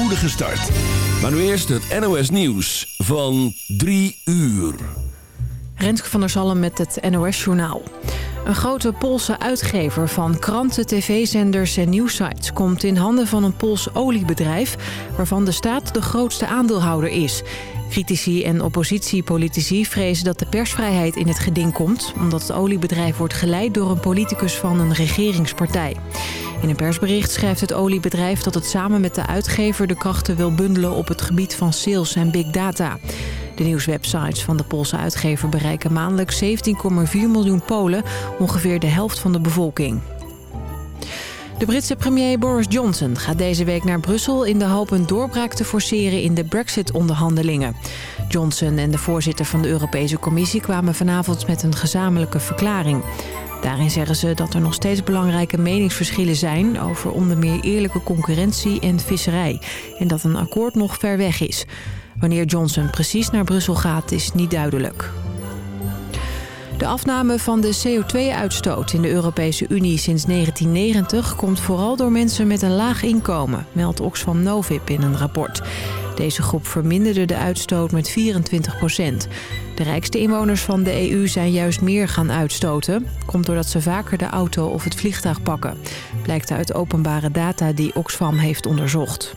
spoedige start. Maar nu eerst het NOS Nieuws van 3 uur. Renske van der Zalm met het NOS-journaal. Een grote Poolse uitgever van kranten, tv-zenders en nieuwsites... komt in handen van een Pools oliebedrijf... waarvan de staat de grootste aandeelhouder is. Critici en oppositiepolitici vrezen dat de persvrijheid in het geding komt... omdat het oliebedrijf wordt geleid door een politicus van een regeringspartij. In een persbericht schrijft het oliebedrijf dat het samen met de uitgever... de krachten wil bundelen op het gebied van sales en big data. De nieuwswebsites van de Poolse uitgever bereiken maandelijk 17,4 miljoen Polen... ongeveer de helft van de bevolking. De Britse premier Boris Johnson gaat deze week naar Brussel... in de hoop een doorbraak te forceren in de brexit-onderhandelingen. Johnson en de voorzitter van de Europese Commissie... kwamen vanavond met een gezamenlijke verklaring. Daarin zeggen ze dat er nog steeds belangrijke meningsverschillen zijn... over onder meer eerlijke concurrentie en visserij. En dat een akkoord nog ver weg is. Wanneer Johnson precies naar Brussel gaat is niet duidelijk. De afname van de CO2-uitstoot in de Europese Unie sinds 1990... komt vooral door mensen met een laag inkomen, meldt Oxfam Novib in een rapport. Deze groep verminderde de uitstoot met 24 procent. De rijkste inwoners van de EU zijn juist meer gaan uitstoten. Komt doordat ze vaker de auto of het vliegtuig pakken. Blijkt uit openbare data die Oxfam heeft onderzocht.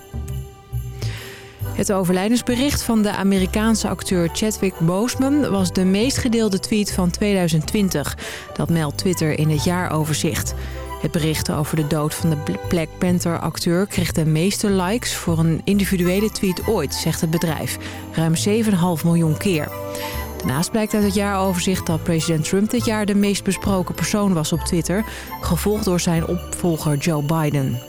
Het overlijdensbericht van de Amerikaanse acteur Chadwick Boseman... was de meest gedeelde tweet van 2020. Dat meldt Twitter in het jaaroverzicht. Het bericht over de dood van de Black Panther-acteur... kreeg de meeste likes voor een individuele tweet ooit, zegt het bedrijf. Ruim 7,5 miljoen keer. Daarnaast blijkt uit het jaaroverzicht dat president Trump dit jaar... de meest besproken persoon was op Twitter... gevolgd door zijn opvolger Joe Biden.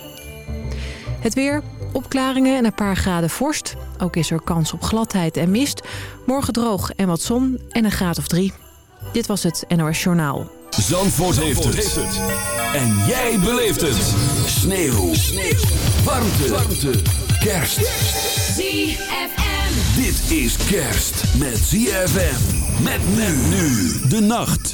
Het weer, opklaringen en een paar graden vorst. Ook is er kans op gladheid en mist. Morgen droog en wat zon en een graad of drie. Dit was het NOS Journaal. Zandvoort, heeft, het. En jij beleeft het. Sneeuw. Sneeuw. Warmte. Warmte. Kerst. ZFM. Dit is kerst met ZFM. Met men nu de nacht.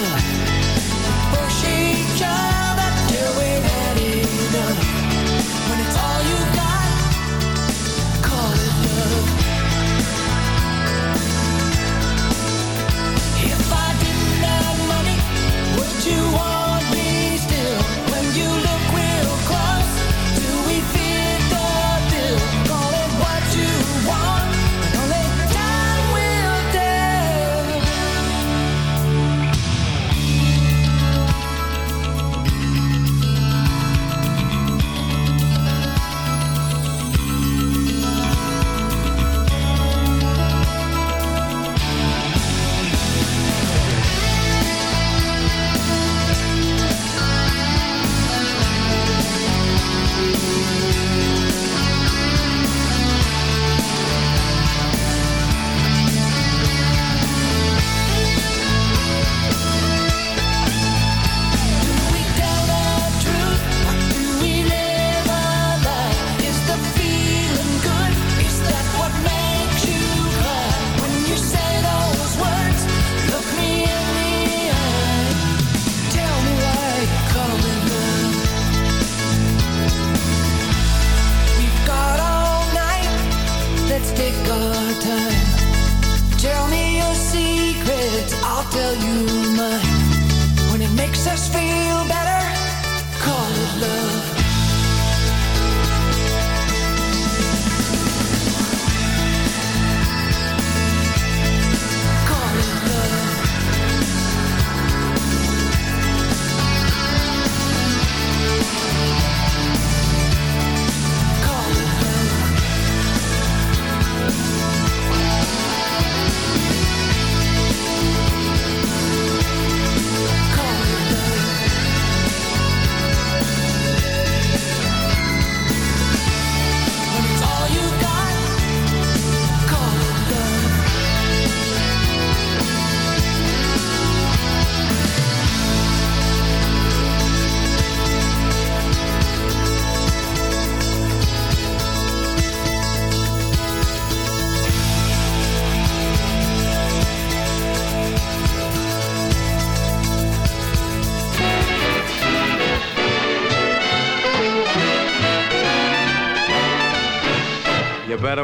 My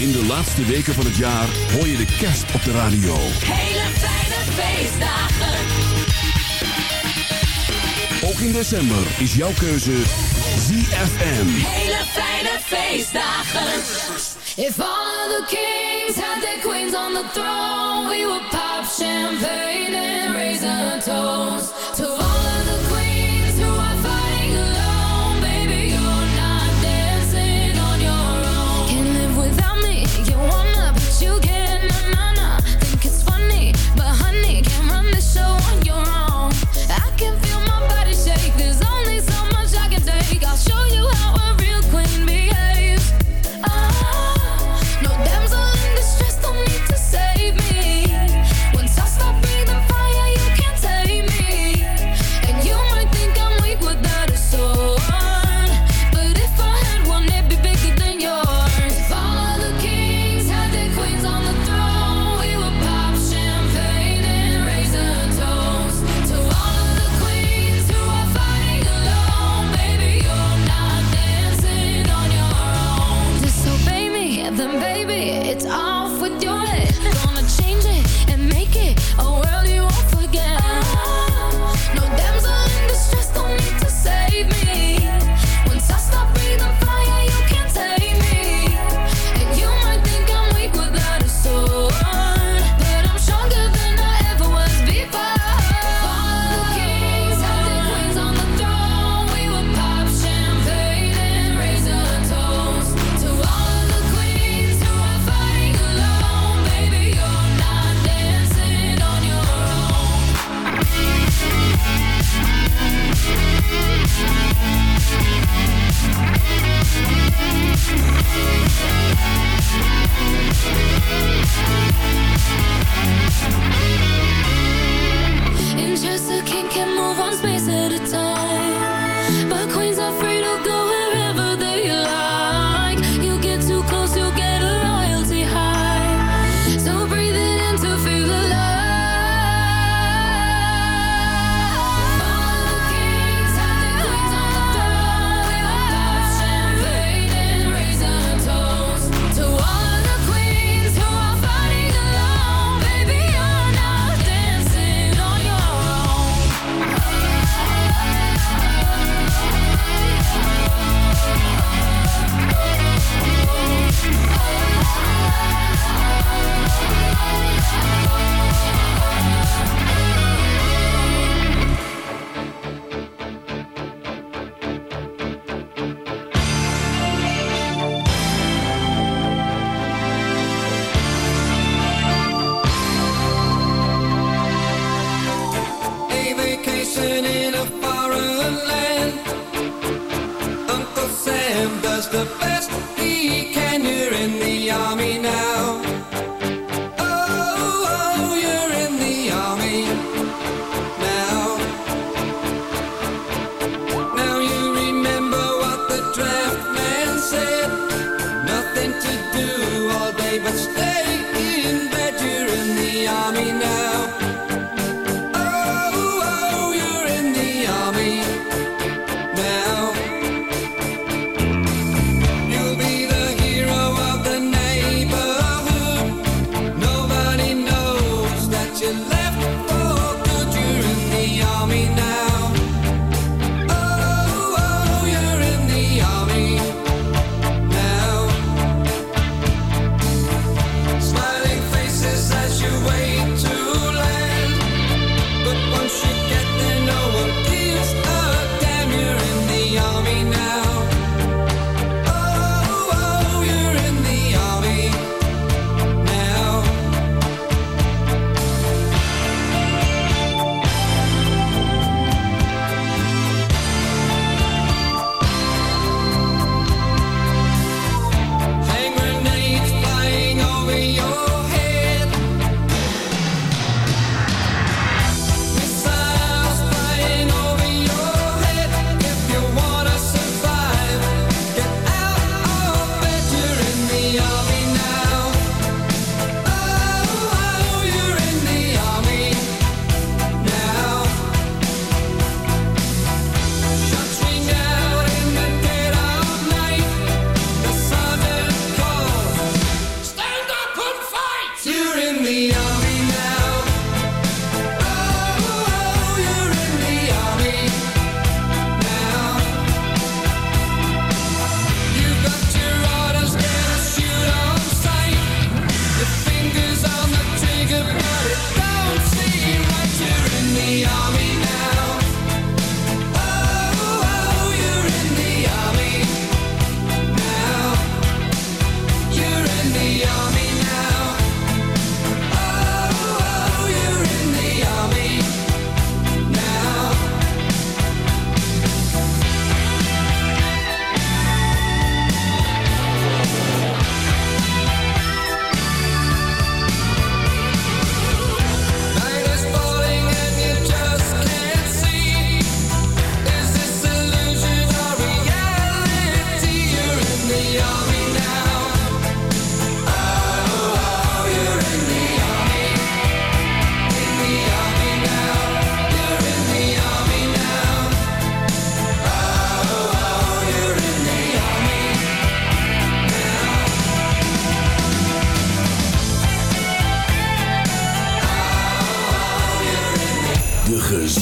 In de laatste weken van het jaar hoor je de kerst op de radio. Hele fijne feestdagen. Ook in december is jouw keuze ZFM. Hele fijne feestdagen. If all the kings had their queens on the throne, we would pop champagne and raise a toast to all of the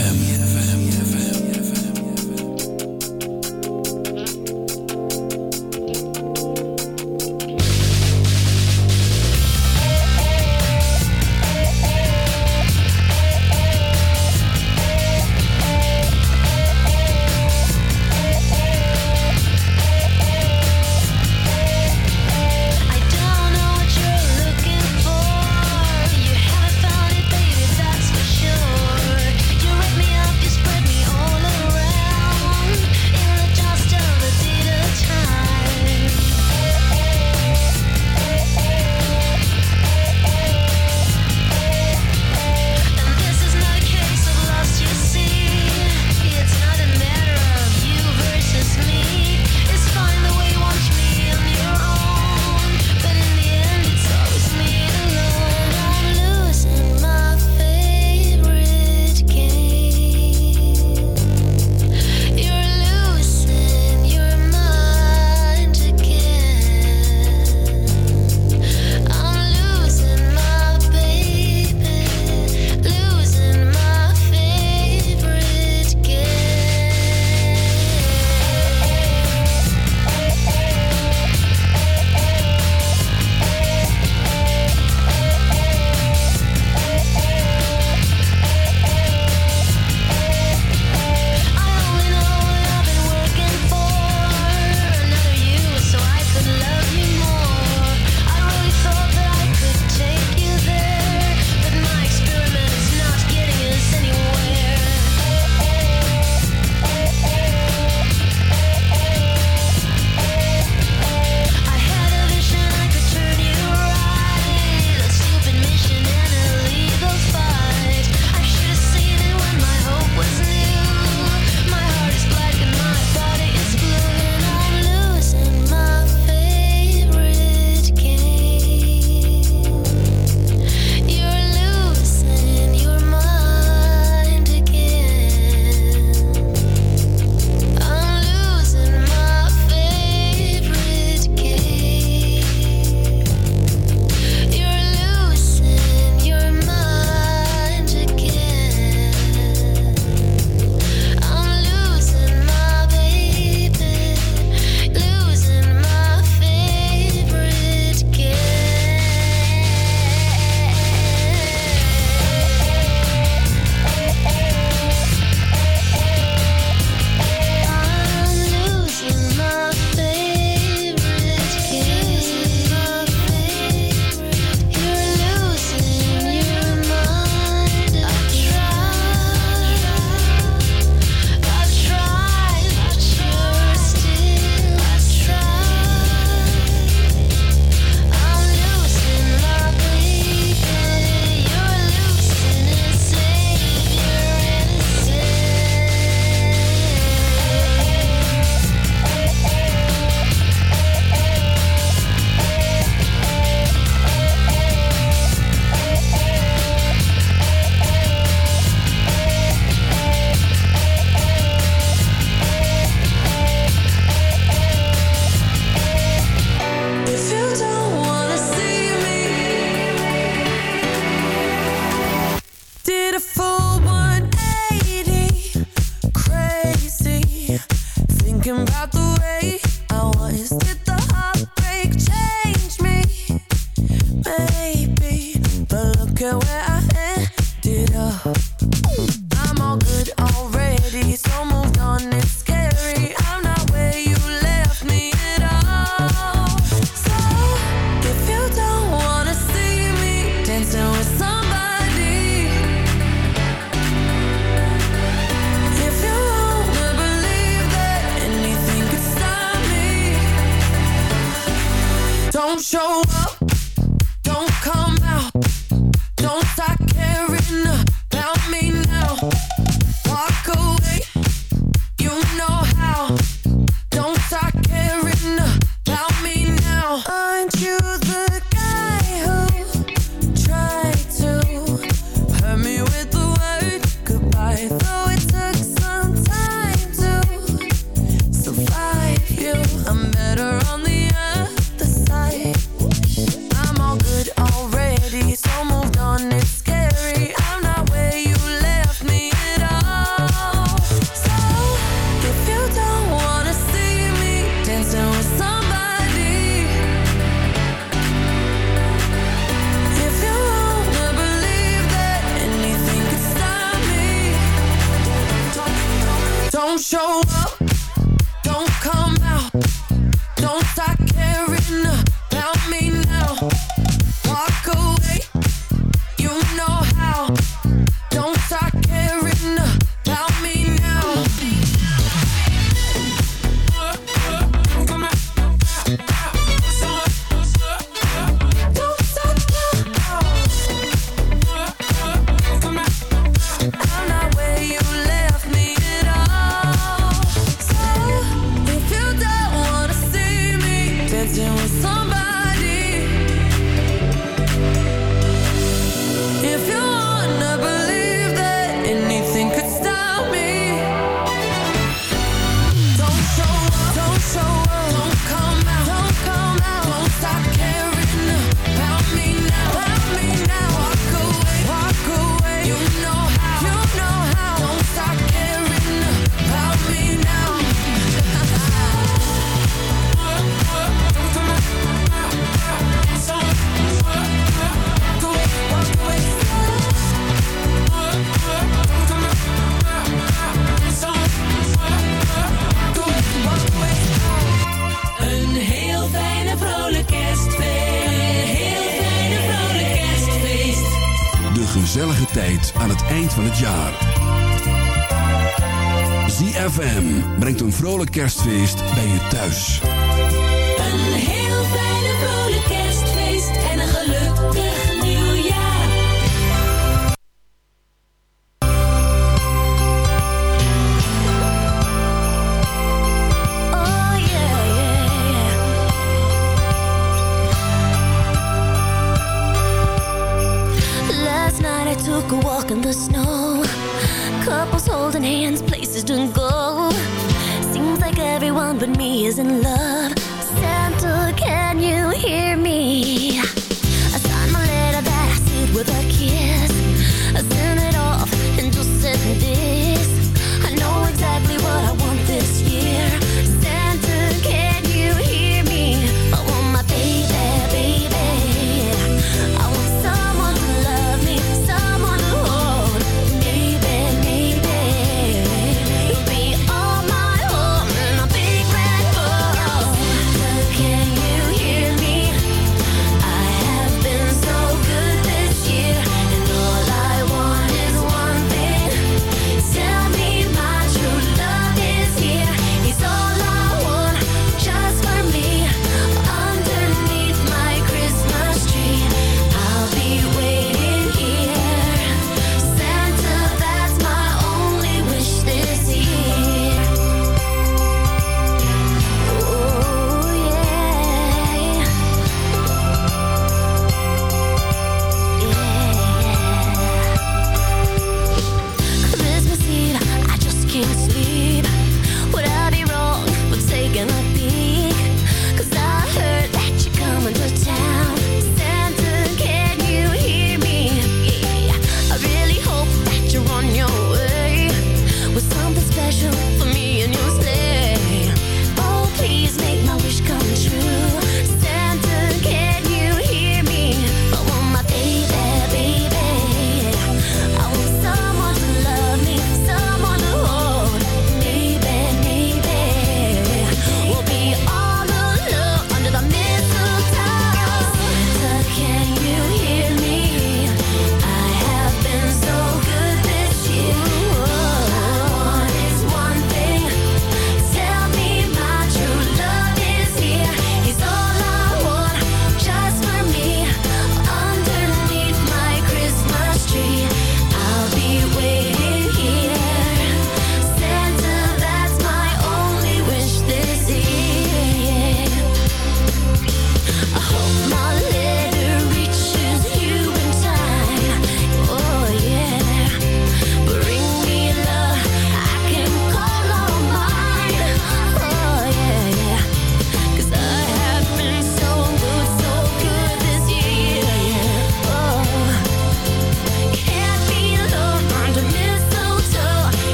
ZFM.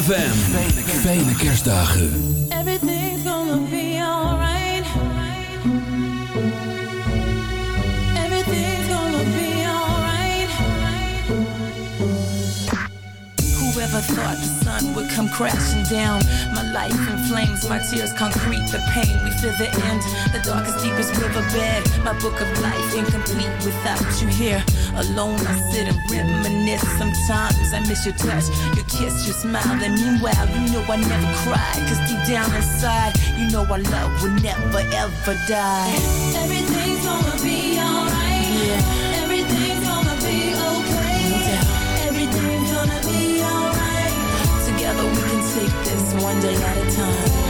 ZFM. Fijne kerstdagen. Everything's gonna be alright. Everything's gonna be alright. Whoever thought the sun would come crashing down? My life in flames, my tears concrete, the pain. We feel the end, the darkest, deepest riverbed. My book of life incomplete without you here. Alone, I sit and reminisce. Sometimes I miss your touch, your kiss, your smile. And meanwhile, you know I never cry. Cause deep down inside, you know our love will never ever die. Everything's gonna be alright. Yeah. Everything's gonna be okay. Everything's gonna be alright. Together we can take this one day at a time.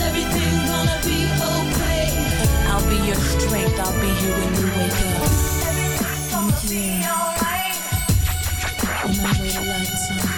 Everything's gonna be alright. On my way to lifetime.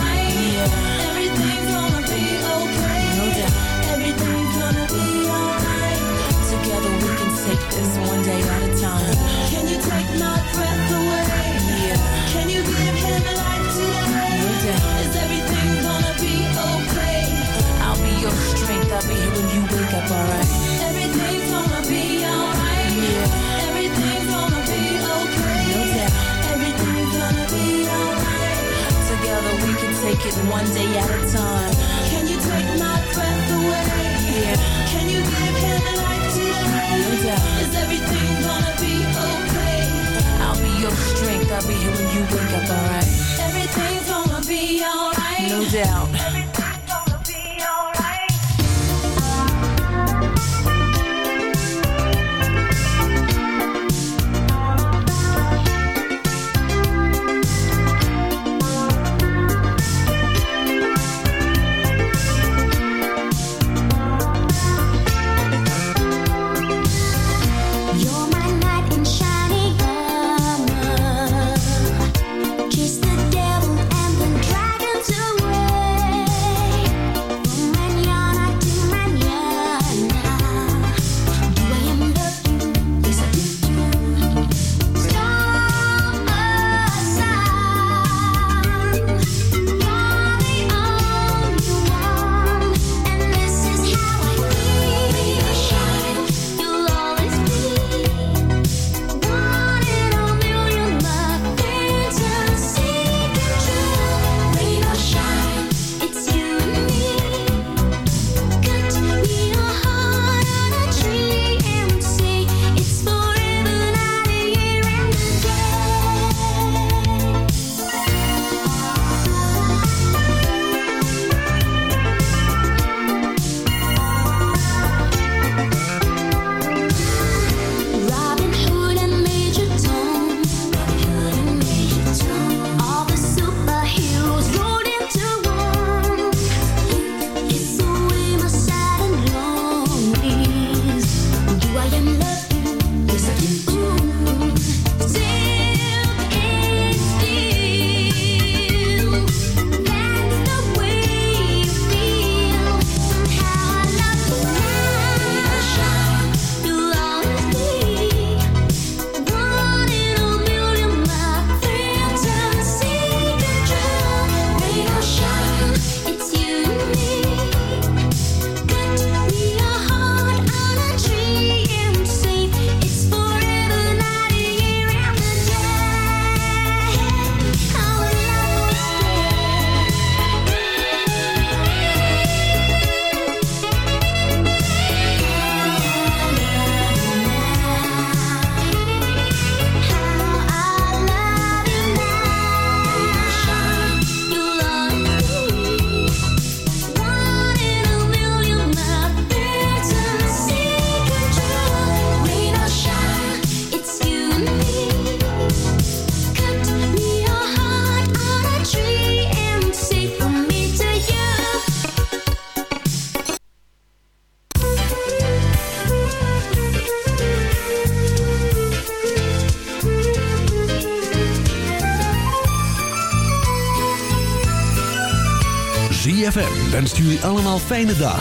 Allemaal fijne dagen.